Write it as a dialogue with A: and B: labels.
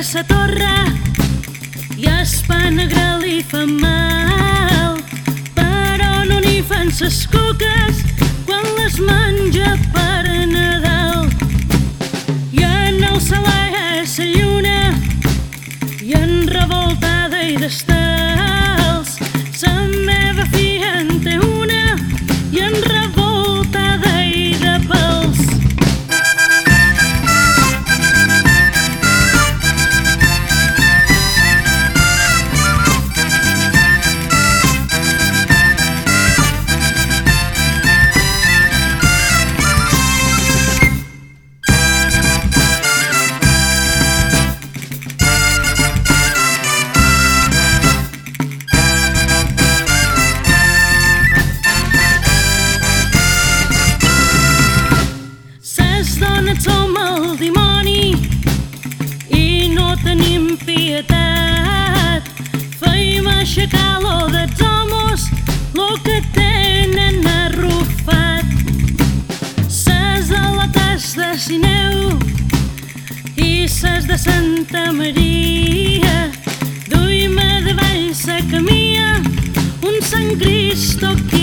A: de sa torre i es fa negre li fa mal. Però no n'hi fan ses coques quan les menja per Nadal. I en el salà és la lluna i en revoltada i d'estar tenim pietat. Feim aixecar lo de homes, lo que tenen arrufat. Ses de la tas de Sineu i ses de Santa Maria. Duim a davall sa camia, un Sant Cristo qui